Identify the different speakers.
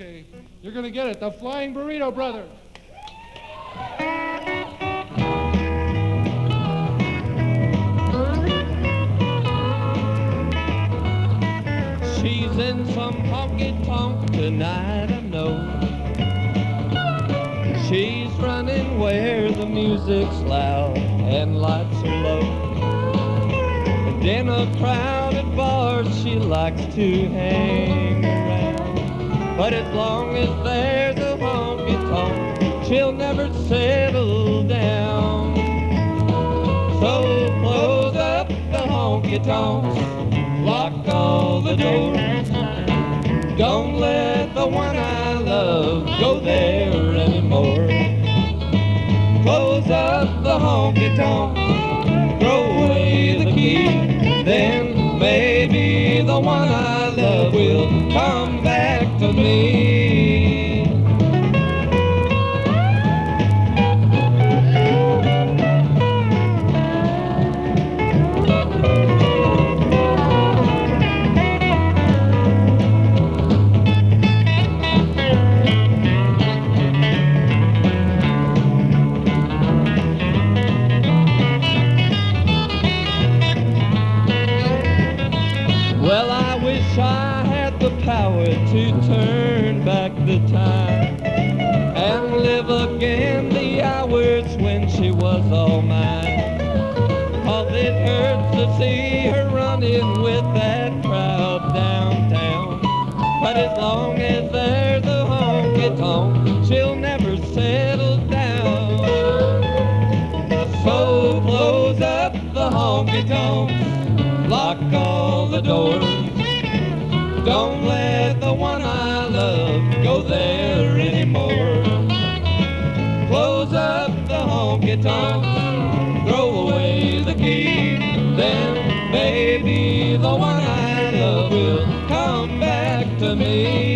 Speaker 1: Okay, you're gonna get it. The Flying Burrito Brothers.
Speaker 2: She's in some honky tonk tonight, I know. She's running where the music's loud and lights are low. And in a crowded bar, she likes to hang. But as long as there's a honky tonk, she'll never settle down. So close up the honky tonks, lock all the doors. Don't let the one I love go there anymore. Close up the honky tonk, throw away the key. Then maybe the one I love will come back to me. Wish I had the power to turn back the time and live again the hours when she was all mine. Cause it hurts to see her running with that crowd downtown. But as long as there's a honky tonk, she'll never settle down. So close up the honky tonks, lock all the doors. Don't let the one I love go there anymore. Close up the honky tonk, throw away the key. Then maybe the one I love will come back to me.